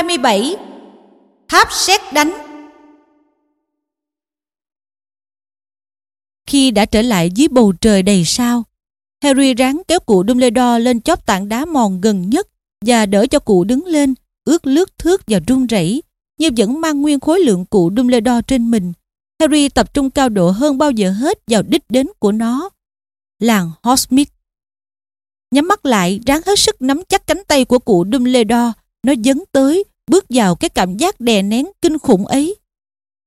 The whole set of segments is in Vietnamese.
27 Tháp sét đánh Khi đã trở lại dưới bầu trời đầy sao, Harry ráng kéo cụ Dumbledore lên chóp tảng đá mòn gần nhất và đỡ cho cụ đứng lên, ướt lướt thước và run rẩy, nhưng vẫn mang nguyên khối lượng cụ Dumbledore trên mình. Harry tập trung cao độ hơn bao giờ hết vào đích đến của nó. Làng Hogsmeade. Nhắm mắt lại, ráng hết sức nắm chắc cánh tay của cụ Dumbledore. Nó dấn tới, bước vào cái cảm giác đè nén kinh khủng ấy.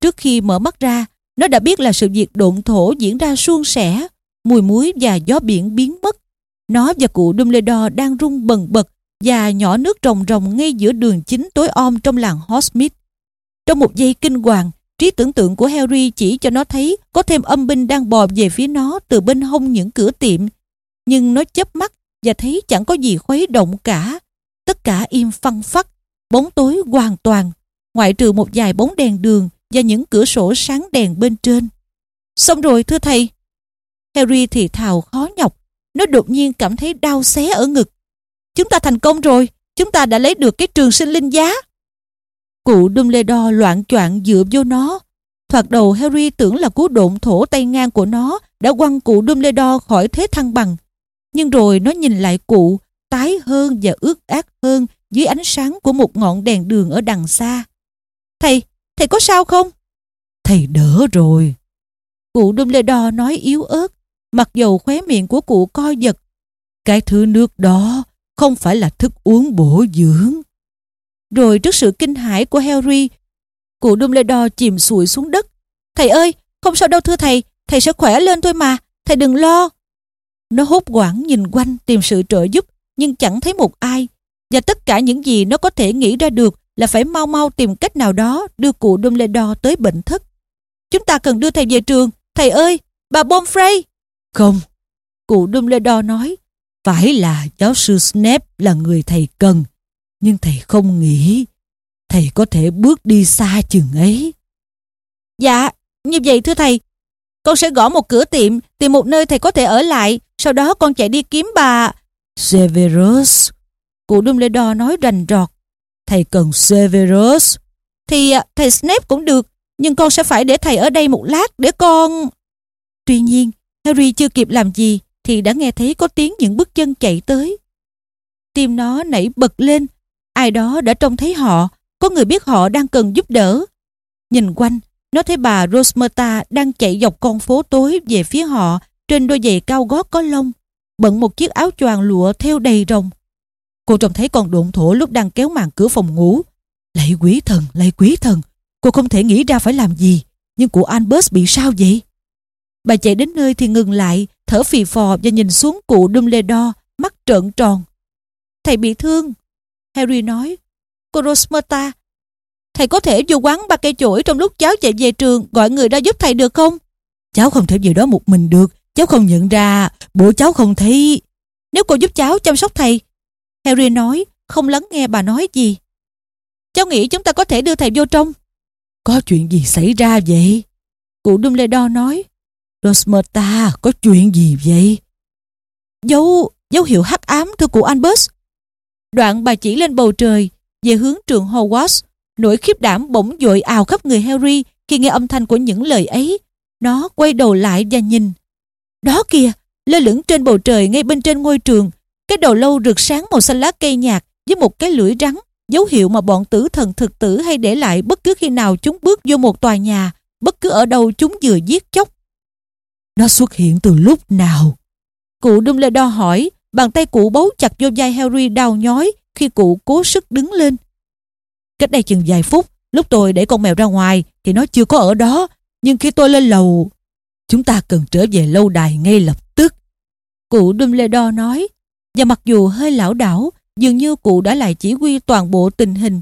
Trước khi mở mắt ra, nó đã biết là sự việc độn thổ diễn ra suôn sẻ, mùi muối và gió biển biến mất. Nó và cụ Dumbledore đang rung bần bật và nhỏ nước rồng rồng ngay giữa đường chính tối om trong làng Hogsmeade. Trong một giây kinh hoàng, trí tưởng tượng của Harry chỉ cho nó thấy có thêm âm binh đang bò về phía nó từ bên hông những cửa tiệm. Nhưng nó chớp mắt và thấy chẳng có gì khuấy động cả. Tất cả im phăng phắc, bóng tối hoàn toàn, ngoại trừ một vài bóng đèn đường và những cửa sổ sáng đèn bên trên. Xong rồi thưa thầy. Harry thì thào khó nhọc, nó đột nhiên cảm thấy đau xé ở ngực. Chúng ta thành công rồi, chúng ta đã lấy được cái trường sinh linh giá. Cụ Dumbledore loạn choạng dựa vô nó. Thoạt đầu Harry tưởng là cú độn thổ tay ngang của nó đã quăng cụ Dumbledore khỏi thế thăng bằng. Nhưng rồi nó nhìn lại cụ, tái hơn và ướt át hơn dưới ánh sáng của một ngọn đèn đường ở đằng xa. Thầy, thầy có sao không? Thầy đỡ rồi. Cụ Dumbledore nói yếu ớt, mặc dầu khóe miệng của cụ co giật. Cái thứ nước đó không phải là thức uống bổ dưỡng. Rồi trước sự kinh hãi của Harry, cụ Dumbledore chìm sụi xuống đất. Thầy ơi, không sao đâu thưa thầy, thầy sẽ khỏe lên thôi mà, thầy đừng lo. Nó hốt quảng nhìn quanh tìm sự trợ giúp, nhưng chẳng thấy một ai. Và tất cả những gì nó có thể nghĩ ra được là phải mau mau tìm cách nào đó đưa cụ Dumbledore tới bệnh thất. Chúng ta cần đưa thầy về trường. Thầy ơi, bà Bonfrey Không, cụ Dumbledore nói, phải là giáo sư Snape là người thầy cần. Nhưng thầy không nghĩ thầy có thể bước đi xa chừng ấy. Dạ, như vậy thưa thầy, con sẽ gõ một cửa tiệm, tìm một nơi thầy có thể ở lại, sau đó con chạy đi kiếm bà... Severus. Cụ Dumbledore nói rành rọt. Thầy cần Severus. Thì à, thầy Snape cũng được, nhưng con sẽ phải để thầy ở đây một lát để con... Tuy nhiên, Harry chưa kịp làm gì thì đã nghe thấy có tiếng những bước chân chạy tới. Tim nó nảy bật lên, ai đó đã trông thấy họ, có người biết họ đang cần giúp đỡ. Nhìn quanh, nó thấy bà Rosmerta đang chạy dọc con phố tối về phía họ trên đôi giày cao gót có lông, bận một chiếc áo choàng lụa theo đầy rồng. Cô trông thấy con độn thổ lúc đang kéo màn cửa phòng ngủ. Lạy quý thần, lạy quý thần, cô không thể nghĩ ra phải làm gì, nhưng cụ Albert bị sao vậy? Bà chạy đến nơi thì ngừng lại, thở phì phò và nhìn xuống cụ Dumbledore, mắt trợn tròn. Thầy bị thương. Harry nói, cô Rosmerta, thầy có thể vô quán ba cây chổi trong lúc cháu chạy về trường gọi người ra giúp thầy được không? Cháu không thể về đó một mình được, cháu không nhận ra, bộ cháu không thấy. Nếu cô giúp cháu chăm sóc thầy, Harry nói, không lắng nghe bà nói gì. Cháu nghĩ chúng ta có thể đưa thầy vô trong. Có chuyện gì xảy ra vậy? Cụ Dumbledore nói. Rosmerta, có chuyện gì vậy? Dấu, dấu hiệu hắc ám thưa cụ Albus. Đoạn bà chỉ lên bầu trời, về hướng trường Hogwarts. Nỗi khiếp đảm bỗng dội ào khắp người Harry khi nghe âm thanh của những lời ấy. Nó quay đầu lại và nhìn. Đó kìa, lơ lửng trên bầu trời ngay bên trên ngôi trường. Cái đầu lâu rực sáng màu xanh lá cây nhạt với một cái lưỡi rắn, dấu hiệu mà bọn tử thần thực tử hay để lại bất cứ khi nào chúng bước vô một tòa nhà, bất cứ ở đâu chúng vừa giết chóc. Nó xuất hiện từ lúc nào? Cụ Dumbledore hỏi, bàn tay cụ bấu chặt vô vai Harry đau nhói khi cụ cố sức đứng lên. Cách đây chừng vài phút, lúc tôi để con mèo ra ngoài thì nó chưa có ở đó, nhưng khi tôi lên lầu, chúng ta cần trở về lâu đài ngay lập tức. Cụ Dumbledore nói, và mặc dù hơi lão đảo, dường như cụ đã lại chỉ huy toàn bộ tình hình.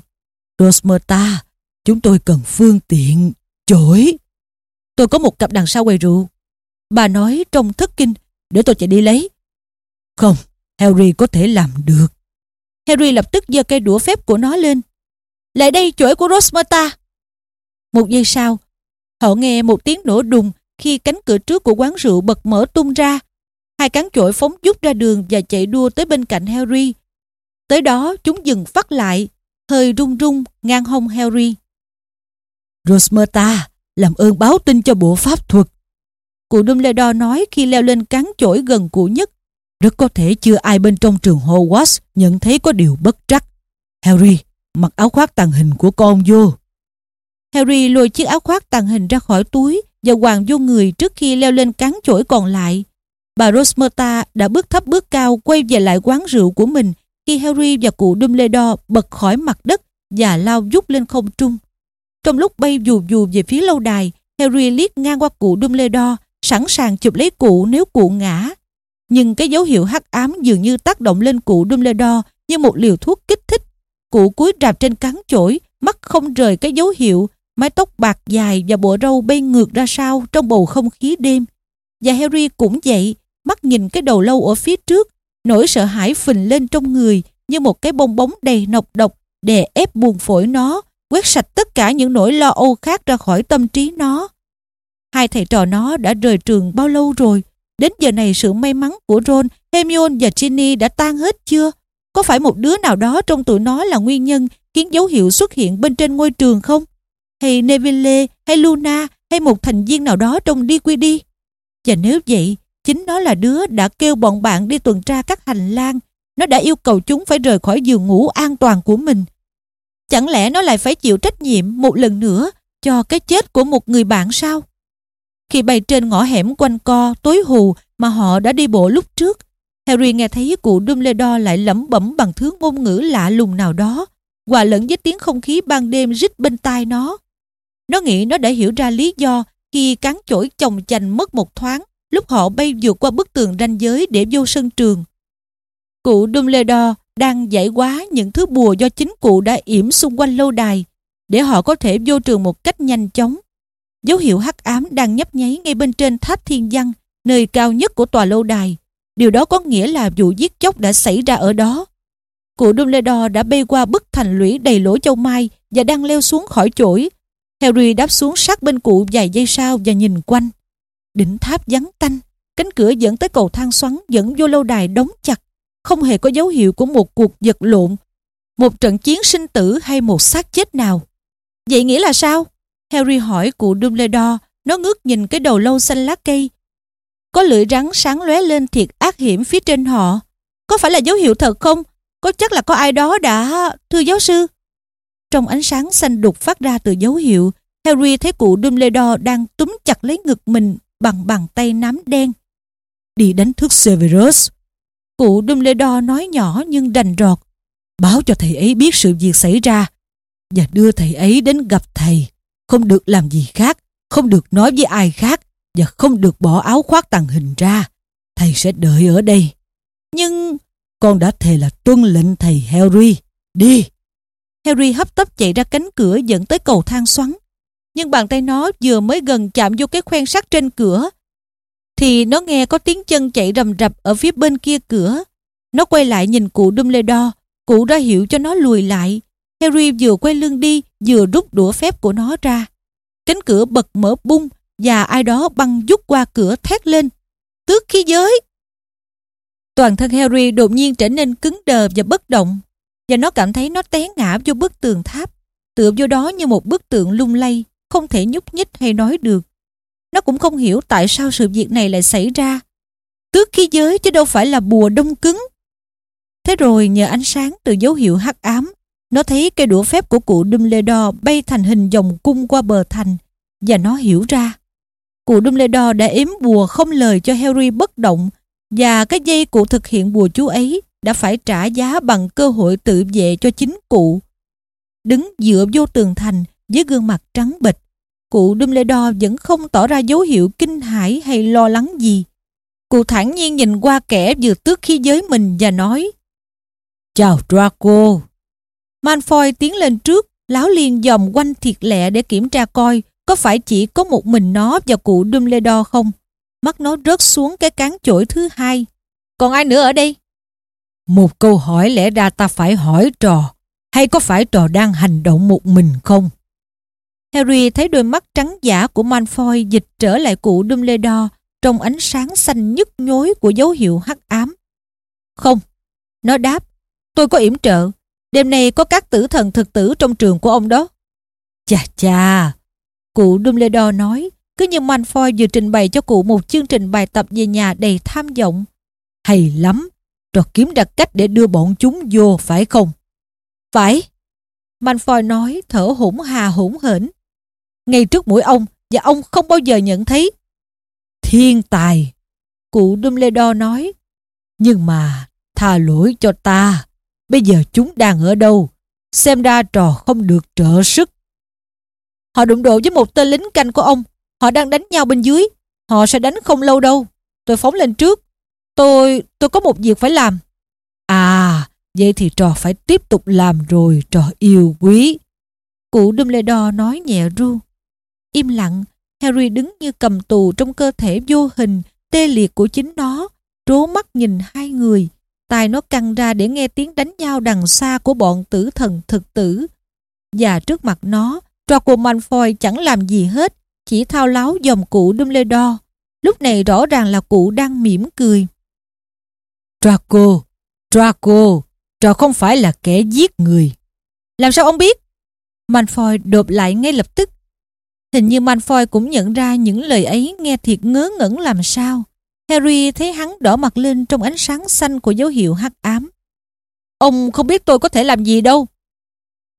Rosmerta, chúng tôi cần phương tiện, chổi. Tôi có một cặp đằng sau quầy rượu. Bà nói trong thất kinh, để tôi chạy đi lấy. Không, Harry có thể làm được. Harry lập tức giơ cây đũa phép của nó lên. Lại đây chổi của Rosmerta. Một giây sau, họ nghe một tiếng nổ đùng khi cánh cửa trước của quán rượu bật mở tung ra. Hai cán chổi phóng dút ra đường và chạy đua tới bên cạnh Harry. Tới đó chúng dừng phát lại. hơi run run ngang hông Harry. Rosmerta, làm ơn báo tin cho bộ pháp thuật. Cụ Dumbledore nói khi leo lên cán chổi gần cụ nhất. Rất có thể chưa ai bên trong trường Hogwarts nhận thấy có điều bất trắc. Harry, mặc áo khoác tàng hình của con vô. Harry lôi chiếc áo khoác tàng hình ra khỏi túi và hoàng vô người trước khi leo lên cán chổi còn lại. Bà Rosmerta đã bước thấp bước cao quay về lại quán rượu của mình khi Harry và cụ Dumbledore bật khỏi mặt đất và lao vút lên không trung. Trong lúc bay dù dù về phía lâu đài, Harry liếc ngang qua cụ Dumbledore, sẵn sàng chụp lấy cụ nếu cụ ngã. Nhưng cái dấu hiệu hắc ám dường như tác động lên cụ Dumbledore như một liều thuốc kích thích. Cụ cúi rạp trên cán chổi, mắt không rời cái dấu hiệu, mái tóc bạc dài và bộ râu bay ngược ra sau trong bầu không khí đêm. Và Harry cũng vậy, mắt nhìn cái đầu lâu ở phía trước, nỗi sợ hãi phình lên trong người như một cái bong bóng đầy nọc độc đè ép buồn phổi nó, quét sạch tất cả những nỗi lo âu khác ra khỏi tâm trí nó. Hai thầy trò nó đã rời trường bao lâu rồi? Đến giờ này sự may mắn của Ron, Hermione và Ginny đã tan hết chưa? Có phải một đứa nào đó trong tụi nó là nguyên nhân khiến dấu hiệu xuất hiện bên trên ngôi trường không? Hay Neville, hay Luna, hay một thành viên nào đó trong DQD? Và nếu vậy, chính nó là đứa đã kêu bọn bạn đi tuần tra các hành lang. Nó đã yêu cầu chúng phải rời khỏi giường ngủ an toàn của mình. Chẳng lẽ nó lại phải chịu trách nhiệm một lần nữa cho cái chết của một người bạn sao? Khi bay trên ngõ hẻm quanh co, tối hù mà họ đã đi bộ lúc trước, Harry nghe thấy cụ Dumbledore lại lẩm bẩm bằng thứ ngôn ngữ lạ lùng nào đó, hòa lẫn với tiếng không khí ban đêm rít bên tai nó. Nó nghĩ nó đã hiểu ra lý do khi cán chổi chồng chành mất một thoáng lúc họ bay vượt qua bức tường ranh giới để vô sân trường. Cụ Dumbledore đang giải quá những thứ bùa do chính cụ đã yểm xung quanh lâu đài để họ có thể vô trường một cách nhanh chóng. Dấu hiệu hắc ám đang nhấp nháy ngay bên trên tháp thiên văn, nơi cao nhất của tòa lâu đài. Điều đó có nghĩa là vụ giết chóc đã xảy ra ở đó. Cụ Dumbledore đã bay qua bức thành lũy đầy lỗ châu mai và đang leo xuống khỏi chổi. Harry đáp xuống sát bên cụ vài giây sau và nhìn quanh. Đỉnh tháp vắng tanh, cánh cửa dẫn tới cầu thang xoắn dẫn vô lâu đài đóng chặt. Không hề có dấu hiệu của một cuộc vật lộn, một trận chiến sinh tử hay một xác chết nào. Vậy nghĩa là sao? Harry hỏi cụ Dumbledore, nó ngước nhìn cái đầu lâu xanh lá cây. Có lưỡi rắn sáng lóe lên thiệt ác hiểm phía trên họ. Có phải là dấu hiệu thật không? Có chắc là có ai đó đã... Thưa giáo sư. Trong ánh sáng xanh đục phát ra từ dấu hiệu, Harry thấy cụ Dumbledore đang túm chặt lấy ngực mình bằng bàn tay nám đen. Đi đánh thức Severus. Cụ Dumbledore nói nhỏ nhưng đành rọt. Báo cho thầy ấy biết sự việc xảy ra và đưa thầy ấy đến gặp thầy. Không được làm gì khác, không được nói với ai khác và không được bỏ áo khoác tàng hình ra. Thầy sẽ đợi ở đây. Nhưng... Con đã thề là tuân lệnh thầy Harry. Đi! Harry hấp tấp chạy ra cánh cửa dẫn tới cầu thang xoắn. Nhưng bàn tay nó vừa mới gần chạm vô cái khoen sắt trên cửa thì nó nghe có tiếng chân chạy rầm rập ở phía bên kia cửa. Nó quay lại nhìn cụ Dumbledore, cụ ra hiệu cho nó lùi lại. Harry vừa quay lưng đi, vừa rút đũa phép của nó ra. Cánh cửa bật mở bung và ai đó băng rút qua cửa thét lên. Tước khí giới! Toàn thân Harry đột nhiên trở nên cứng đờ và bất động và nó cảm thấy nó té ngã vô bức tường tháp tựa vô đó như một bức tượng lung lay không thể nhúc nhích hay nói được nó cũng không hiểu tại sao sự việc này lại xảy ra. Tước khí giới chứ đâu phải là bùa đông cứng. Thế rồi nhờ ánh sáng từ dấu hiệu hắc ám, nó thấy cây đũa phép của cụ Dumbledore bay thành hình vòng cung qua bờ thành và nó hiểu ra. Cụ Dumbledore đã ếm bùa không lời cho Harry bất động và cái dây cụ thực hiện bùa chú ấy đã phải trả giá bằng cơ hội tự vệ cho chính cụ. Đứng dựa vô tường thành với gương mặt trắng bệch cụ Dumbledore vẫn không tỏ ra dấu hiệu kinh hãi hay lo lắng gì. Cụ thản nhiên nhìn qua kẻ vừa tước khí giới mình và nói Chào Draco. Malfoy tiến lên trước, láo liền dòm quanh thiệt lẹ để kiểm tra coi có phải chỉ có một mình nó và cụ Dumbledore không. Mắt nó rớt xuống cái cán chổi thứ hai. Còn ai nữa ở đây? Một câu hỏi lẽ ra ta phải hỏi trò. Hay có phải trò đang hành động một mình không? Harry thấy đôi mắt trắng giả của Malfoy dịch trở lại cụ Dumbledore trong ánh sáng xanh nhức nhối của dấu hiệu hắc ám. Không, nó đáp, tôi có yểm trợ, Đêm nay có các tử thần thực tử trong trường của ông đó. Chà chà, cụ Dumbledore nói, cứ như Malfoy vừa trình bày cho cụ một chương trình bài tập về nhà đầy tham vọng. Hay lắm, rồi kiếm ra cách để đưa bọn chúng vô, phải không? Phải. Malfoy nói, thở hổn hà hổn hển. Ngay trước mũi ông, và ông không bao giờ nhận thấy. Thiên tài. Cụ Dumbledore nói. Nhưng mà, tha lỗi cho ta. Bây giờ chúng đang ở đâu? Xem ra trò không được trợ sức. Họ đụng độ với một tên lính canh của ông. Họ đang đánh nhau bên dưới. Họ sẽ đánh không lâu đâu. Tôi phóng lên trước. Tôi, tôi có một việc phải làm. À, vậy thì trò phải tiếp tục làm rồi, trò yêu quý. Cụ Dumbledore nói nhẹ ru. Im lặng, Harry đứng như cầm tù trong cơ thể vô hình, tê liệt của chính nó, trố mắt nhìn hai người. Tai nó căng ra để nghe tiếng đánh nhau đằng xa của bọn tử thần thực tử. Và trước mặt nó, Draco Malfoy chẳng làm gì hết, chỉ thao láo dòng cụ Dumbledore. Lúc này rõ ràng là cụ đang mỉm cười. Draco, Draco, trò không phải là kẻ giết người. Làm sao ông biết? Malfoy đột lại ngay lập tức. Hình như Malfoy cũng nhận ra những lời ấy nghe thiệt ngớ ngẩn làm sao. Harry thấy hắn đỏ mặt lên trong ánh sáng xanh của dấu hiệu hắc ám. Ông không biết tôi có thể làm gì đâu.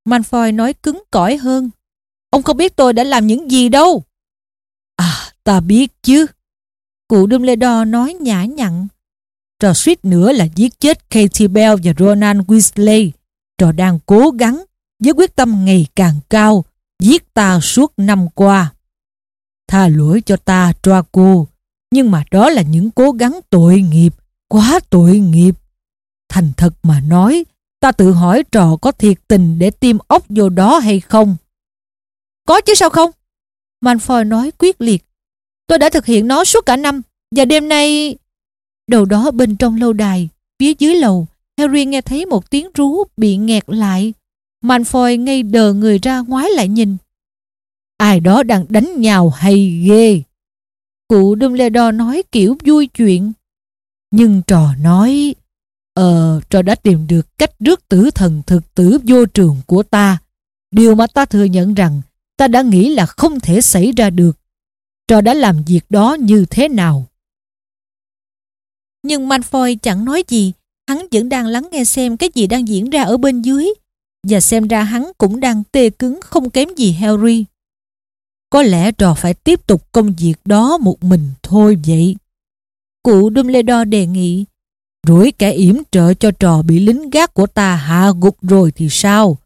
Malfoy nói cứng cỏi hơn. Ông không biết tôi đã làm những gì đâu. À, ta biết chứ. Cụ Dumbledore nói nhã nhặn. Trò suýt nữa là giết chết Katie Bell và Ronan Weasley. Trò đang cố gắng, với quyết tâm ngày càng cao, giết ta suốt năm qua. Tha lỗi cho ta, Draco, nhưng mà đó là những cố gắng tội nghiệp, quá tội nghiệp. Thành thật mà nói, ta tự hỏi trò có thiệt tình để tiêm ốc vô đó hay không? Có chứ sao không? Malfoy nói quyết liệt. Tôi đã thực hiện nó suốt cả năm, và đêm nay... Đầu đó bên trong lâu đài, phía dưới lầu, Harry nghe thấy một tiếng rú bị nghẹt lại. Malfoy ngay đờ người ra ngoái lại nhìn. Ai đó đang đánh nhau hay ghê. Cụ Dumbledore nói kiểu vui chuyện. Nhưng trò nói, Ờ, trò đã tìm được cách rước tử thần thực tử vô trường của ta. Điều mà ta thừa nhận rằng ta đã nghĩ là không thể xảy ra được. Trò đã làm việc đó như thế nào? Nhưng Malfoy chẳng nói gì, hắn vẫn đang lắng nghe xem cái gì đang diễn ra ở bên dưới. Và xem ra hắn cũng đang tê cứng không kém gì Harry. Có lẽ trò phải tiếp tục công việc đó một mình thôi vậy. Cụ Dumbledore đề nghị. Rủi kẻ yểm trợ cho trò bị lính gác của ta hạ gục rồi thì sao?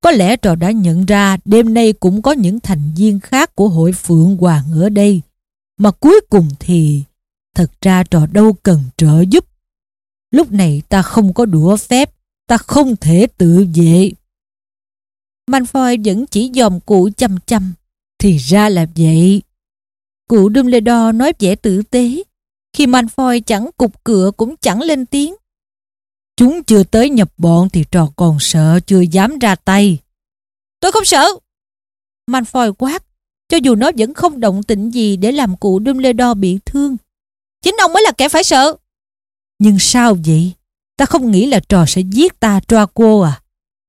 Có lẽ trò đã nhận ra đêm nay cũng có những thành viên khác của hội Phượng Hoàng ở đây. Mà cuối cùng thì thật ra trò đâu cần trợ giúp. Lúc này ta không có đũa phép, ta không thể tự vệ. Malfoy vẫn chỉ dòm cụ chăm chăm. Thì ra là vậy. Cụ Dumbledore nói vẻ tử tế. Khi Malfoy chẳng cục cửa cũng chẳng lên tiếng. Chúng chưa tới nhập bọn thì trò còn sợ chưa dám ra tay. Tôi không sợ. Malfoy quát, cho dù nó vẫn không động tĩnh gì để làm cụ Dumbledore bị thương. Chính ông mới là kẻ phải sợ. Nhưng sao vậy? Ta không nghĩ là trò sẽ giết ta Draco à.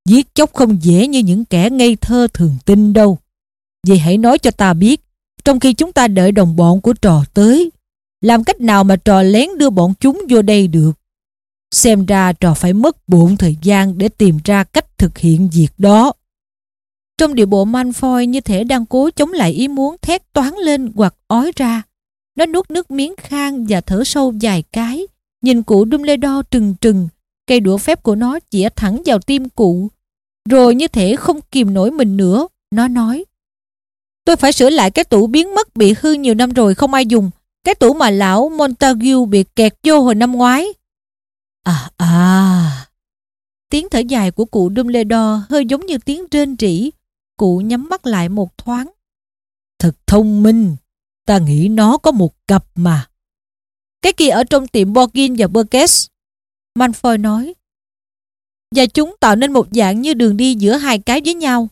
Giết chóc không dễ như những kẻ ngây thơ thường tin đâu. Vậy hãy nói cho ta biết, trong khi chúng ta đợi đồng bọn của trò tới, làm cách nào mà trò lén đưa bọn chúng vô đây được? Xem ra trò phải mất bộn thời gian để tìm ra cách thực hiện việc đó. Trong điệu bộ Manfoy như thể đang cố chống lại ý muốn thét toán lên hoặc ói ra. Nó nuốt nước miếng khang và thở sâu vài cái. Nhìn cụ Dumbledore trừng trừng, cây đũa phép của nó chĩa thẳng vào tim cụ. Rồi như thể không kìm nổi mình nữa, nó nói. Tôi phải sửa lại cái tủ biến mất bị hư nhiều năm rồi không ai dùng. Cái tủ mà lão Montague bị kẹt vô hồi năm ngoái. À à. Tiếng thở dài của cụ Dumbledore hơi giống như tiếng rên rỉ. Cụ nhắm mắt lại một thoáng. Thật thông minh. Ta nghĩ nó có một cặp mà. Cái kia ở trong tiệm Borgin và Burgess. Manfoy nói. Và chúng tạo nên một dạng như đường đi giữa hai cái với nhau.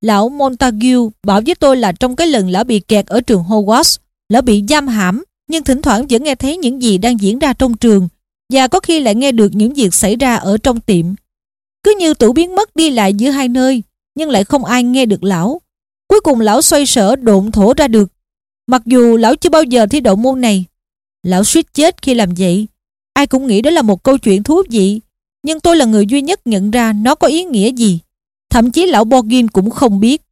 Lão Montague bảo với tôi là trong cái lần lão bị kẹt ở trường Hogwarts, lão bị giam hãm, nhưng thỉnh thoảng vẫn nghe thấy những gì đang diễn ra trong trường và có khi lại nghe được những việc xảy ra ở trong tiệm. Cứ như tủ biến mất đi lại giữa hai nơi, nhưng lại không ai nghe được lão. Cuối cùng lão xoay sở độn thổ ra được. Mặc dù lão chưa bao giờ thi đậu môn này. Lão suýt chết khi làm vậy. Ai cũng nghĩ đó là một câu chuyện thú vị. Nhưng tôi là người duy nhất nhận ra nó có ý nghĩa gì. Thậm chí lão Borgin cũng không biết.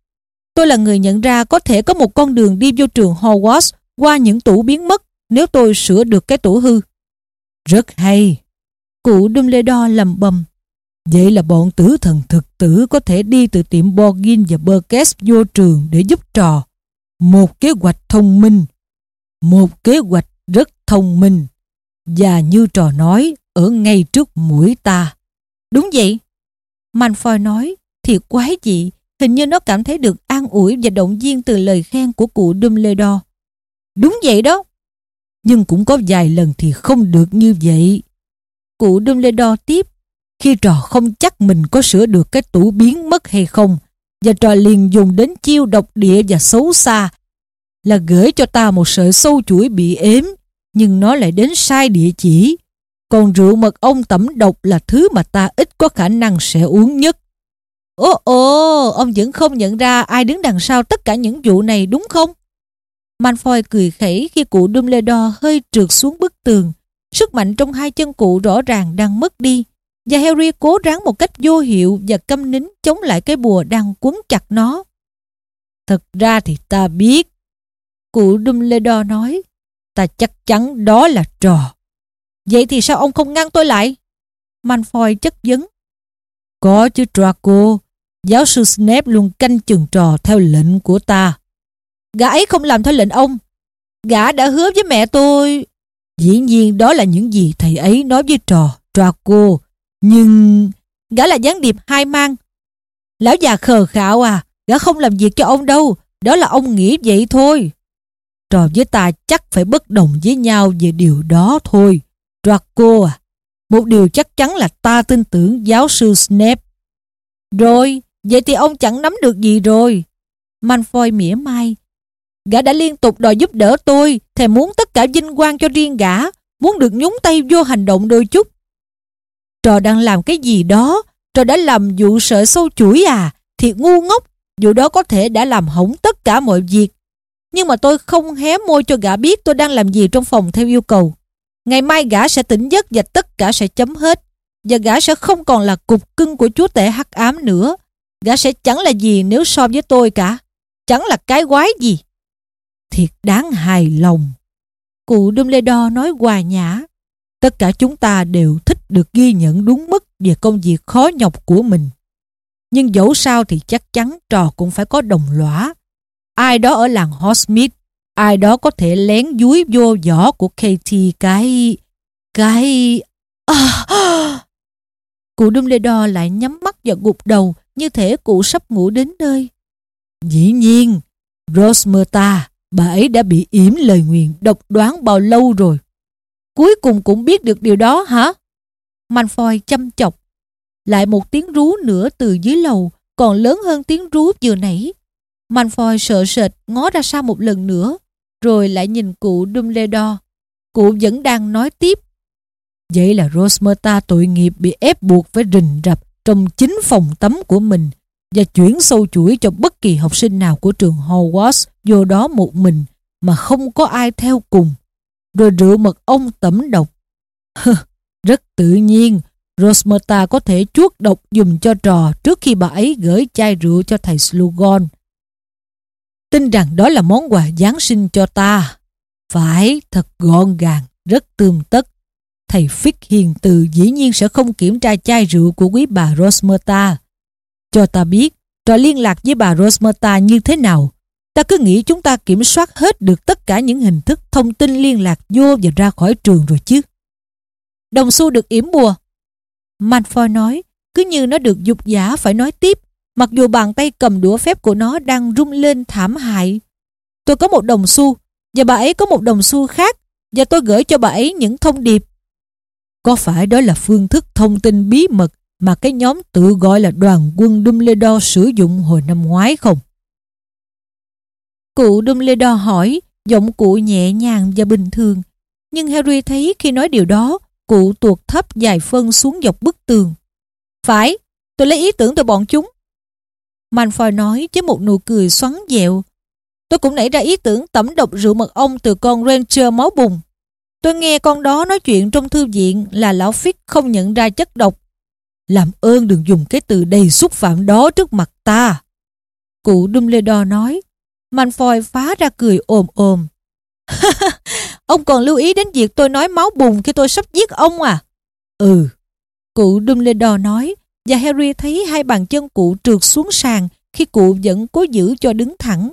Tôi là người nhận ra có thể có một con đường đi vô trường Hogwarts qua những tủ biến mất nếu tôi sửa được cái tủ hư. Rất hay. Cụ Dumbledore lầm bầm. Vậy là bọn tử thần thực tử có thể đi từ tiệm Borgin và Burkess vô trường để giúp trò. Một kế hoạch thông minh. Một kế hoạch rất thông minh. Và như trò nói, ở ngay trước mũi ta. Đúng vậy. Manfoy nói, thiệt quái dị, hình như nó cảm thấy được an ủi và động viên từ lời khen của cụ Dumbledore. Đúng vậy đó. Nhưng cũng có vài lần thì không được như vậy. Cụ Dumbledore tiếp, khi trò không chắc mình có sửa được cái tủ biến mất hay không, và trò liền dùng đến chiêu độc địa và xấu xa là gửi cho ta một sợi sâu chuỗi bị ếm, nhưng nó lại đến sai địa chỉ. Còn rượu mật ong tẩm độc là thứ mà ta ít có khả năng sẽ uống nhất. Ồ ồ, ông vẫn không nhận ra ai đứng đằng sau tất cả những vụ này đúng không? Malfoy cười khẩy khi cụ Dumbledore hơi trượt xuống bức tường. Sức mạnh trong hai chân cụ rõ ràng đang mất đi. Và Harry cố ráng một cách vô hiệu và câm nín chống lại cái bùa đang quấn chặt nó. Thật ra thì ta biết. Cụ Dumbledore nói. Ta chắc chắn đó là trò. Vậy thì sao ông không ngăn tôi lại? Malfoy chất vấn. Có chứ, Draco. Giáo sư Snape luôn canh chừng trò theo lệnh của ta. Gã ấy không làm theo lệnh ông. Gã đã hứa với mẹ tôi. Dĩ nhiên đó là những gì thầy ấy nói với trò Draco. Nhưng... Gã là gián điệp hai mang. Lão già khờ khạo à. Gã không làm việc cho ông đâu. Đó là ông nghĩ vậy thôi. Trò với ta chắc phải bất đồng với nhau về điều đó thôi. Draco à. Một điều chắc chắn là ta tin tưởng giáo sư Snape. Rồi, vậy thì ông chẳng nắm được gì rồi. Malfoy mỉa mai. Gã đã liên tục đòi giúp đỡ tôi, thèm muốn tất cả vinh quang cho riêng gã, muốn được nhúng tay vô hành động đôi chút. Trò đang làm cái gì đó, trò đã làm vụ sợ sâu chuỗi à, thiệt ngu ngốc, vụ đó có thể đã làm hỏng tất cả mọi việc. Nhưng mà tôi không hé môi cho gã biết tôi đang làm gì trong phòng theo yêu cầu. Ngày mai gã sẽ tỉnh giấc và tất cả sẽ chấm hết. Và gã sẽ không còn là cục cưng của chúa tể hắc ám nữa. Gã sẽ chẳng là gì nếu so với tôi cả. Chẳng là cái quái gì. Thiệt đáng hài lòng. Cụ Dumbledore nói hòa nhã. Tất cả chúng ta đều thích được ghi nhận đúng mức về công việc khó nhọc của mình. Nhưng dẫu sao thì chắc chắn trò cũng phải có đồng lõa. Ai đó ở làng Horsmith, ai đó có thể lén dúi vô vỏ của Katie cái... cái... À, Cụ Dumbledore lại nhắm mắt và gục đầu như thể cụ sắp ngủ đến nơi. Dĩ nhiên, Rosmerta, bà ấy đã bị yểm lời nguyền độc đoán bao lâu rồi. Cuối cùng cũng biết được điều đó hả? Malfoy chăm chọc. Lại một tiếng rú nữa từ dưới lầu, còn lớn hơn tiếng rú vừa nãy. Malfoy sợ sệt ngó ra xa một lần nữa rồi lại nhìn cụ Dumbledore. Cụ vẫn đang nói tiếp. Vậy là Rosmerta tội nghiệp bị ép buộc phải rình rập trong chính phòng tắm của mình và chuyển sâu chuỗi cho bất kỳ học sinh nào của trường Hogwarts vô đó một mình mà không có ai theo cùng. Rồi rượu mật ong tẩm độc. Rất tự nhiên, Rosmerta có thể chuốt độc dùm cho trò trước khi bà ấy gửi chai rượu cho thầy Slughorn tin rằng đó là món quà Giáng sinh cho ta. Phải, thật gọn gàng, rất tươm tất. Thầy Phích hiền từ dĩ nhiên sẽ không kiểm tra chai rượu của quý bà Rosmerta. Cho ta biết, trò liên lạc với bà Rosmerta như thế nào. Ta cứ nghĩ chúng ta kiểm soát hết được tất cả những hình thức thông tin liên lạc vô và ra khỏi trường rồi chứ. Đồng xu được yểm bùa. Malfoy nói, cứ như nó được dục giả phải nói tiếp mặc dù bàn tay cầm đũa phép của nó đang rung lên thảm hại. Tôi có một đồng xu và bà ấy có một đồng xu khác và tôi gửi cho bà ấy những thông điệp. Có phải đó là phương thức thông tin bí mật mà cái nhóm tự gọi là đoàn quân Dumbledore sử dụng hồi năm ngoái không? Cụ Dumbledore hỏi, giọng cụ nhẹ nhàng và bình thường. Nhưng Harry thấy khi nói điều đó, cụ tuột thấp dài phân xuống dọc bức tường. Phải, Tôi lấy ý tưởng từ bọn chúng. Manfoy nói với một nụ cười xoắn dẹo. Tôi cũng nảy ra ý tưởng tẩm độc rượu mật ong từ con Ranger máu bùng. Tôi nghe con đó nói chuyện trong thư viện là lão Fick không nhận ra chất độc. Làm ơn đừng dùng cái từ đầy xúc phạm đó trước mặt ta. Cụ Dumbledore nói. Manfoy phá ra cười ồm ồm. ông còn lưu ý đến việc tôi nói máu bùng khi tôi sắp giết ông à? Ừ. Cụ Dumbledore nói và Harry thấy hai bàn chân cụ trượt xuống sàn khi cụ vẫn cố giữ cho đứng thẳng.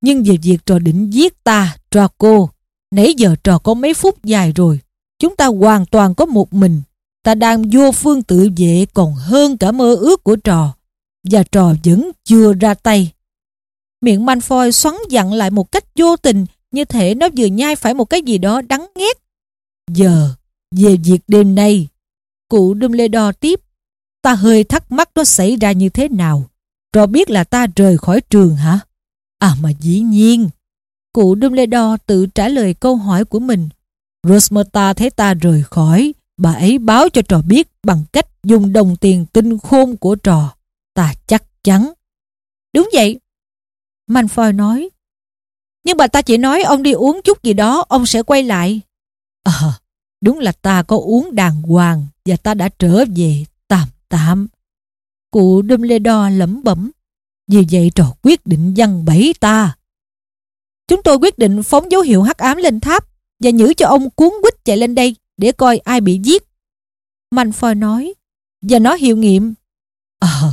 Nhưng về việc trò định giết ta, Draco, nãy giờ trò có mấy phút dài rồi. Chúng ta hoàn toàn có một mình. Ta đang vô phương tự vệ còn hơn cả mơ ước của trò. Và trò vẫn chưa ra tay. Miệng Malfoy xoắn dặn lại một cách vô tình như thể nó vừa nhai phải một cái gì đó đắng nghét. Giờ, về việc đêm nay, cụ Dumbledore tiếp Ta hơi thắc mắc nó xảy ra như thế nào. Trò biết là ta rời khỏi trường hả? À mà dĩ nhiên. Cụ Dumbledore tự trả lời câu hỏi của mình. Rosmerta thấy ta rời khỏi. Bà ấy báo cho trò biết bằng cách dùng đồng tiền tinh khôn của trò. Ta chắc chắn. Đúng vậy. Manfoy nói. Nhưng bà ta chỉ nói ông đi uống chút gì đó, ông sẽ quay lại. Ờ, đúng là ta có uống đàng hoàng và ta đã trở về tạm tạm. Cụ Dumbledore lẩm bẩm. Vì vậy trò quyết định văn bẫy ta. Chúng tôi quyết định phóng dấu hiệu hắc ám lên tháp và nhử cho ông cuốn quýt chạy lên đây để coi ai bị giết. Malfoy nói và nó hiệu nghiệm. Ờ,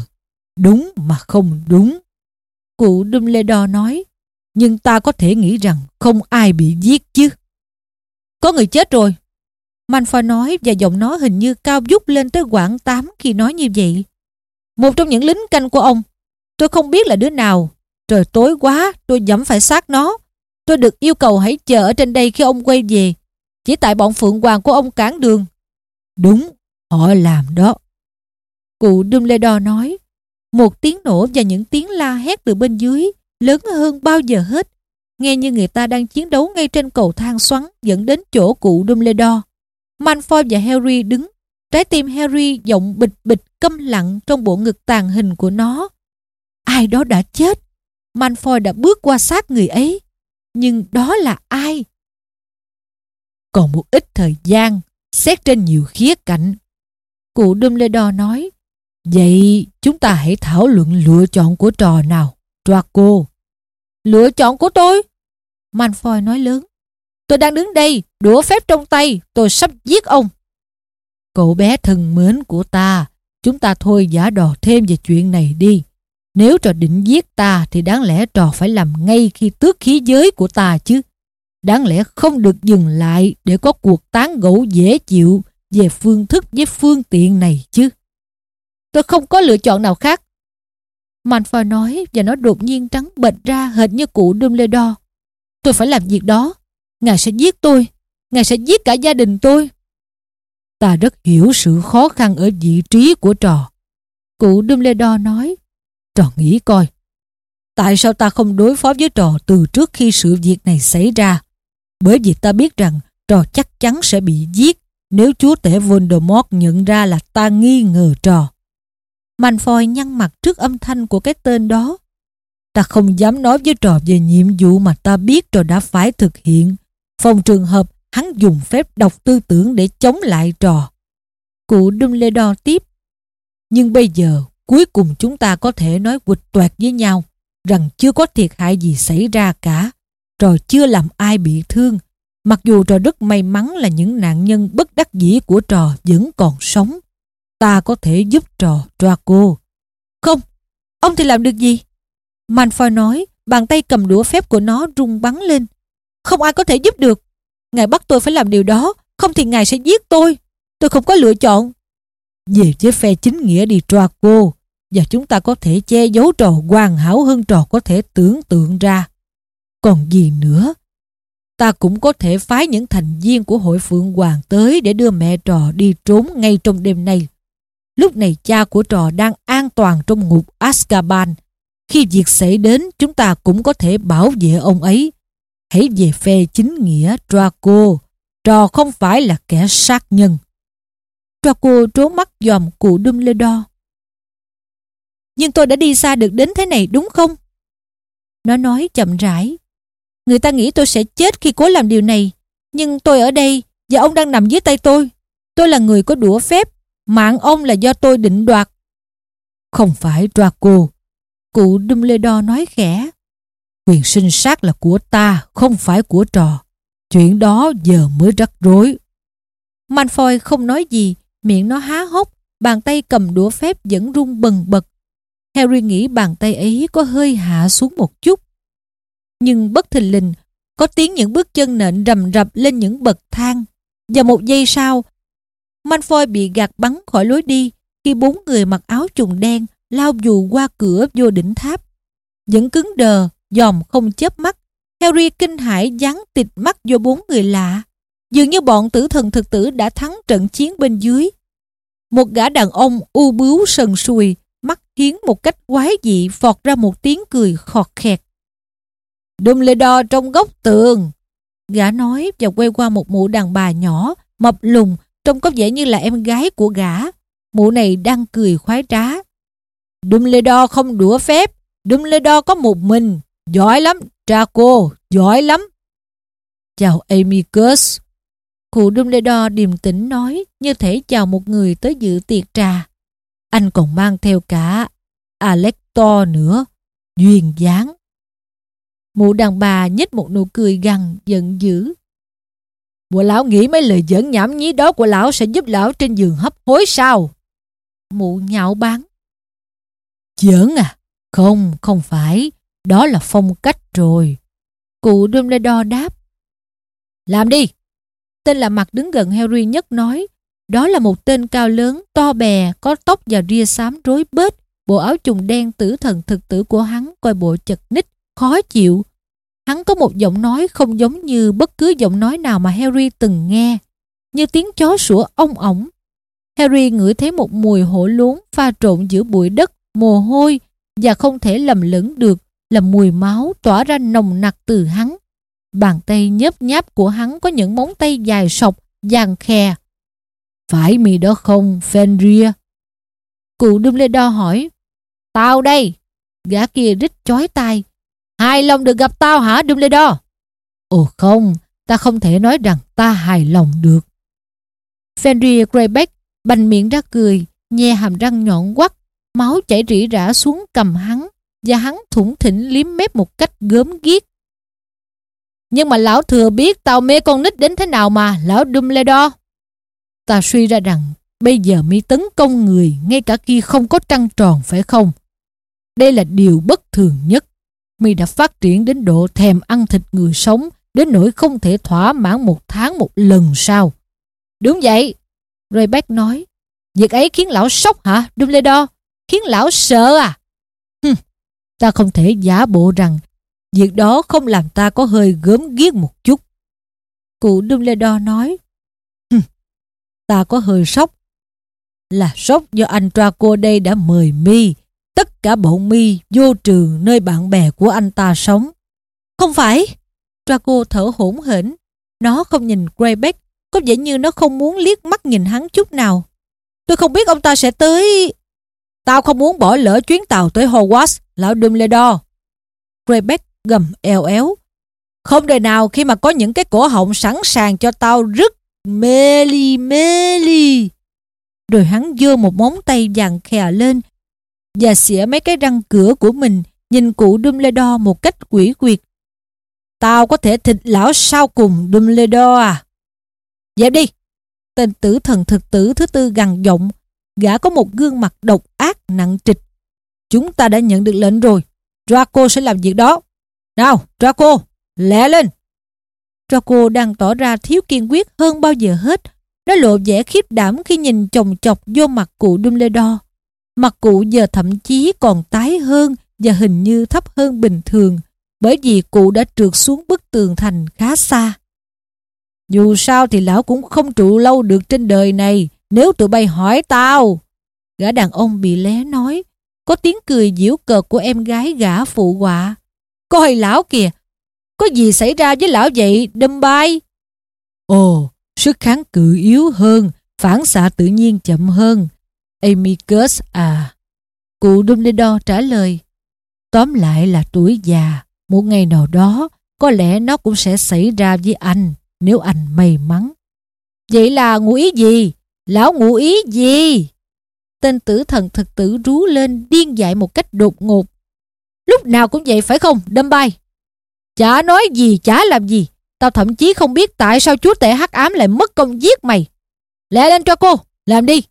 đúng mà không đúng. Cụ Dumbledore nói nhưng ta có thể nghĩ rằng không ai bị giết chứ. Có người chết rồi. Malfoy nói và giọng nói hình như cao vút lên tới quãng 8 khi nói như vậy. Một trong những lính canh của ông. Tôi không biết là đứa nào. Trời tối quá, tôi dẫm phải xác nó. Tôi được yêu cầu hãy chờ ở trên đây khi ông quay về. Chỉ tại bọn Phượng Hoàng của ông cản đường. Đúng, họ làm đó. Cụ Dumbledore nói. Một tiếng nổ và những tiếng la hét từ bên dưới lớn hơn bao giờ hết. Nghe như người ta đang chiến đấu ngay trên cầu thang xoắn dẫn đến chỗ cụ Dumbledore. Malfoy và Harry đứng. Trái tim Harry giọng bịch bịch câm lặng trong bộ ngực tàn hình của nó. Ai đó đã chết. Malfoy đã bước qua sát người ấy. Nhưng đó là ai? Còn một ít thời gian, xét trên nhiều khía cạnh. Cụ Dumbledore nói, Vậy chúng ta hãy thảo luận lựa chọn của trò nào, Draco. Lựa chọn của tôi? Manfoy nói lớn. Tôi đang đứng đây, đũa phép trong tay, tôi sắp giết ông. Cậu bé thân mến của ta, chúng ta thôi giả đò thêm về chuyện này đi. Nếu trò định giết ta thì đáng lẽ trò phải làm ngay khi tước khí giới của ta chứ. Đáng lẽ không được dừng lại để có cuộc tán gẫu dễ chịu về phương thức với phương tiện này chứ. Tôi không có lựa chọn nào khác. Malfoy nói và nó đột nhiên trắng bệch ra hệt như cụ Dumbledore. Tôi phải làm việc đó. Ngài sẽ giết tôi. Ngài sẽ giết cả gia đình tôi. Ta rất hiểu sự khó khăn ở vị trí của trò. Cụ Dumbledore nói. Trò nghĩ coi. Tại sao ta không đối phó với trò từ trước khi sự việc này xảy ra? Bởi vì ta biết rằng trò chắc chắn sẽ bị giết nếu chúa tể Voldemort nhận ra là ta nghi ngờ trò. Manfoy nhăn mặt trước âm thanh của cái tên đó. Ta không dám nói với trò về nhiệm vụ mà ta biết trò đã phải thực hiện. Phòng trường hợp hắn dùng phép đọc tư tưởng để chống lại trò. Cụ Dumbledore tiếp. Nhưng bây giờ, cuối cùng chúng ta có thể nói quịch toẹt với nhau rằng chưa có thiệt hại gì xảy ra cả. Trò chưa làm ai bị thương. Mặc dù trò rất may mắn là những nạn nhân bất đắc dĩ của trò vẫn còn sống. Ta có thể giúp trò Draco. Không, ông thì làm được gì? Malfoy nói, bàn tay cầm đũa phép của nó rung bắn lên. Không ai có thể giúp được. Ngài bắt tôi phải làm điều đó, không thì ngài sẽ giết tôi. Tôi không có lựa chọn. Về với phe chính nghĩa đi Draco, và chúng ta có thể che giấu trò hoàn hảo hơn trò có thể tưởng tượng ra. Còn gì nữa? Ta cũng có thể phái những thành viên của hội Phượng Hoàng tới để đưa mẹ trò đi trốn ngay trong đêm nay. Lúc này cha của trò đang an toàn trong ngục Azkaban. Khi việc xảy đến, chúng ta cũng có thể bảo vệ ông ấy. Hãy về phe chính nghĩa Draco. Trò không phải là kẻ sát nhân. Draco trố mắt dòm cụ Dumbledore. nhưng tôi đã đi xa được đến thế này đúng không? Nó nói chậm rãi. Người ta nghĩ tôi sẽ chết khi cố làm điều này, nhưng tôi ở đây và ông đang nằm dưới tay tôi. Tôi là người có đũa phép, mạng ông là do tôi định đoạt. Không phải Draco. Cụ Dumbledore nói khẽ. Quyền sinh sát là của ta, không phải của trò. Chuyện đó giờ mới rắc rối. Malfoy không nói gì, miệng nó há hốc, bàn tay cầm đũa phép vẫn rung bần bật. Harry nghĩ bàn tay ấy có hơi hạ xuống một chút. Nhưng bất thình lình, có tiếng những bước chân nện rầm rập lên những bậc thang. Và một giây sau, Manfoy bị gạt bắn khỏi lối đi khi bốn người mặc áo trùng đen lao dù qua cửa vô đỉnh tháp. Vẫn cứng đờ, dòm không chớp mắt. Harry kinh hãi dán tịt mắt vô bốn người lạ. Dường như bọn tử thần thực tử đã thắng trận chiến bên dưới. Một gã đàn ông u bướu sần sùi, mắt hiến một cách quái dị phọt ra một tiếng cười khọt khẹt. Dumbledore trong góc tường. Gã nói và quay qua một mụ đàn bà nhỏ, mập lùng, trông có vẻ như là em gái của gã. Mụ này đang cười khoái trá. Dumbledore không đũa phép, Dumbledore có một mình. Giỏi lắm, Draco, giỏi lắm. Chào Amicus. Cụ Dumbledore điềm tĩnh nói như thể chào một người tới dự tiệc trà. Anh còn mang theo cả Alector nữa. Duyên dáng. Mụ đàn bà nhếch một nụ cười gằn giận dữ. Bộ lão nghĩ mấy lời giỡn nhảm nhí đó của lão sẽ giúp lão trên giường hấp hối sao? Mụ nhạo báng. Giỡn à? Không, không phải. Đó là phong cách rồi. Cụ Dumbledore đáp. Làm đi. Tên là mặt đứng gần Harry nhất nói. Đó là một tên cao lớn, to bè, có tóc và ria xám rối bết. Bộ áo trùng đen tử thần thực tử của hắn coi bộ chật ních, khó chịu. Hắn có một giọng nói không giống như bất cứ giọng nói nào mà Harry từng nghe. Như tiếng chó sủa ong ổng. Harry ngửi thấy một mùi hổ lốn pha trộn giữa bụi đất, mồ hôi và không thể lầm lẫn được là mùi máu tỏa ra nồng nặc từ hắn. Bàn tay nhớp nháp của hắn có những móng tay dài sọc, vàng khè. Phải mì đó không, Fenrir? Cụ Dumbledore hỏi. Tao đây. Gã kia rít chói tai. Hài lòng được gặp tao hả Dumbledore? Ồ không, ta không thể nói rằng ta hài lòng được. Fenrir Greyback bành miệng ra cười, nhe hàm răng nhọn quắt, máu chảy rỉ rả xuống cầm hắn và hắn thủng thỉnh liếm mép một cách gớm ghiếc. Nhưng mà lão thừa biết tao mê con nít đến thế nào mà, lão Dumbledore. Ta suy ra rằng bây giờ mi tấn công người ngay cả khi không có trăng tròn phải không? Đây là điều bất thường nhất. Mi đã phát triển đến độ thèm ăn thịt người sống đến nỗi không thể thỏa mãn một tháng một lần sao? Đúng vậy, Rebecca nói. Việc ấy khiến lão sốc hả, Dumbledore? Khiến lão sợ à? Hừm, ta không thể giả bộ rằng việc đó không làm ta có hơi gớm ghiếc một chút. Cụ Dumbledore nói. Hừm, ta có hơi sốc. Là sốc do anh Draco đây đã mời mi tất cả bọn mi vô trường nơi bạn bè của anh ta sống. Không phải. Draco thở hổn hển. Nó không nhìn Greyback có vẻ như nó không muốn liếc mắt nhìn hắn chút nào. Tôi không biết ông ta sẽ tới... Tao không muốn bỏ lỡ chuyến tàu tới Hogwarts, lão Dumbledore. Greyback gầm eo éo. Không đời nào khi mà có những cái cổ họng sẵn sàng cho tao rứt mê ly mê ly. Rồi hắn giơ một móng tay vàng khè lên và xỉa mấy cái răng cửa của mình nhìn cụ Dumbledore một cách quỷ quyệt. Tao có thể thịt lão sau cùng Dumbledore à? Dẹp đi! Tên tử thần thực tử thứ tư gằn giọng. Gã có một gương mặt độc ác nặng trịch. Chúng ta đã nhận được lệnh rồi. Draco sẽ làm việc đó. Nào, Draco, lẹ lên! Draco đang tỏ ra thiếu kiên quyết hơn bao giờ hết. Nó lộ vẻ khiếp đảm khi nhìn chồng chọc vô mặt cụ Dumbledore. Mặt cụ giờ thậm chí còn tái hơn và hình như thấp hơn bình thường bởi vì cụ đã trượt xuống bức tường thành khá xa. Dù sao thì lão cũng không trụ lâu được trên đời này nếu tụi bay hỏi tao. Gã đàn ông bị lé nói có tiếng cười giễu cợt của em gái gã phụ họa. Coi lão kìa, có gì xảy ra với lão vậy, đâm bay? Ồ, sức kháng cự yếu hơn, phản xạ tự nhiên chậm hơn. Amicus à. Cụ Dumbledore trả lời. Tóm lại là tuổi già. Một ngày nào đó, có lẽ nó cũng sẽ xảy ra với anh nếu anh may mắn. Vậy là ngụ ý gì? Lão ngụ ý gì? Tên tử thần thực tử rú lên điên dại một cách đột ngột. Lúc nào cũng vậy phải không, đâm bay? Chả nói gì, chả làm gì. Tao thậm chí không biết tại sao chúa tể hắc ám lại mất công giết mày. Lẹ lên cho cô, làm đi.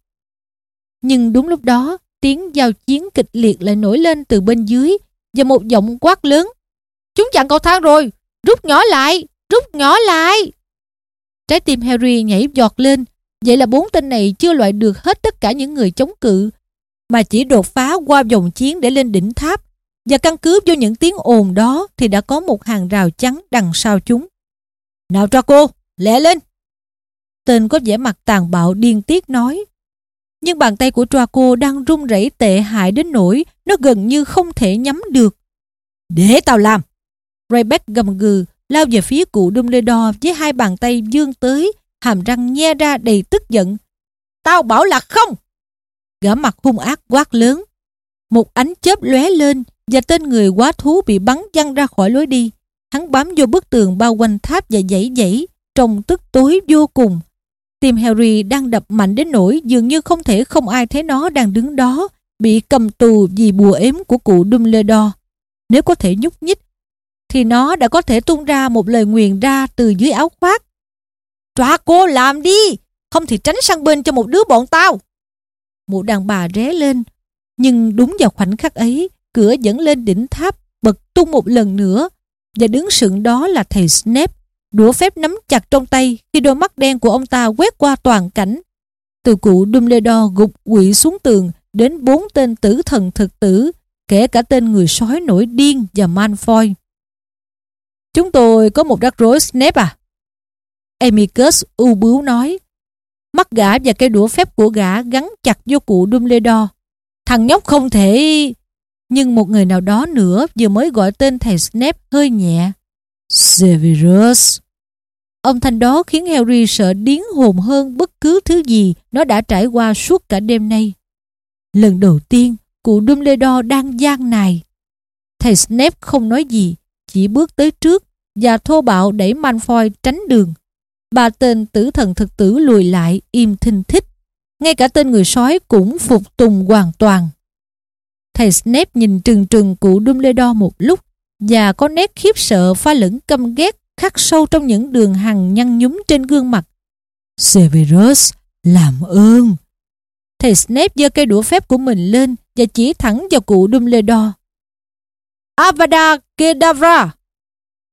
Nhưng đúng lúc đó, tiếng giao chiến kịch liệt lại nổi lên từ bên dưới và một giọng quát lớn. Chúng chặn cầu thang rồi, rút nhỏ lại, rút nhỏ lại. Trái tim Harry nhảy giọt lên, vậy là bốn tên này chưa loại được hết tất cả những người chống cự, mà chỉ đột phá qua vòng chiến để lên đỉnh tháp, và căn cứ vô những tiếng ồn đó thì đã có một hàng rào trắng đằng sau chúng. Nào cho cô, lẹ lên! Tên có vẻ mặt tàn bạo điên tiết nói. Nhưng bàn tay của Draco đang run rẩy tệ hại đến nỗi nó gần như không thể nhắm được. Để tao làm! Rebecca gầm gừ lao về phía cụ Dumbledore với hai bàn tay dương tới, hàm răng nhe ra đầy tức giận. Tao bảo là không! Gã mặt hung ác quát lớn. Một ánh chớp lóe lên và tên người quá thú bị bắn văng ra khỏi lối đi. Hắn bám vô bức tường bao quanh tháp và dãy dãy, trông tức tối vô cùng. Tim Harry đang đập mạnh đến nỗi dường như không thể không ai thấy nó đang đứng đó, bị cầm tù vì bùa ếm của cụ Dumbledore. Nếu có thể nhúc nhích, thì nó đã có thể tung ra một lời nguyền ra từ dưới áo khoác. Trả cô làm đi, không thì tránh sang bên cho một đứa bọn tao. Một đàn bà ré lên, nhưng đúng vào khoảnh khắc ấy, cửa dẫn lên đỉnh tháp bật tung một lần nữa và đứng sững đó là thầy Snape, đũa phép nắm chặt trong tay khi đôi mắt đen của ông ta quét qua toàn cảnh. Từ cụ Dumbledore gục quỵ xuống tường đến bốn tên tử thần thực tử, kể cả tên người sói nổi điên và Malfoy. Chúng tôi có một rắc rối Snape à? Amicus u bướu nói. Mắt gã và cây đũa phép của gã gắn chặt vô cụ Dumbledore. Thằng nhóc không thể... Nhưng một người nào đó nữa vừa mới gọi tên thầy Snape hơi nhẹ. Severus. Ông thanh đó khiến Harry sợ điến hồn hơn bất cứ thứ gì nó đã trải qua suốt cả đêm nay. Lần đầu tiên, cụ Dumbledore đang gian nài. Thầy Snape không nói gì, chỉ bước tới trước và thô bạo đẩy Malfoy tránh đường. Ba tên tử thần thực tử lùi lại im thinh thích. Ngay cả tên người sói cũng phục tùng hoàn toàn. Thầy Snape nhìn trừng trừng cụ Dumbledore một lúc và có nét khiếp sợ pha lẫn căm ghét khắc sâu trong những đường hằn nhăn nhúm trên gương mặt. Severus, làm ơn. Thầy Snape giơ cây đũa phép của mình lên và chỉ thẳng vào cụ Dumbledore. Avada Kedavra!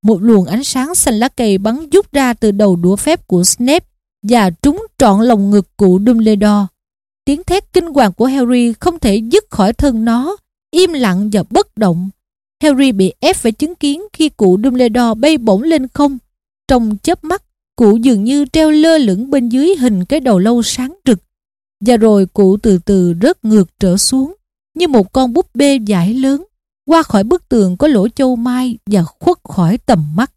Một luồng ánh sáng xanh lá cây bắn rút ra từ đầu đũa phép của Snape và trúng trọn lồng ngực cụ Dumbledore. Tiếng thét kinh hoàng của Harry không thể dứt khỏi thân nó, im lặng và bất động. Harry bị ép phải chứng kiến khi cụ Dumbledore bay bổng lên không. Trong chớp mắt, cụ dường như treo lơ lửng bên dưới hình cái đầu lâu sáng rực. Và rồi cụ từ từ rớt ngược trở xuống, như một con búp bê giải lớn, qua khỏi bức tường có lỗ châu mai và khuất khỏi tầm mắt.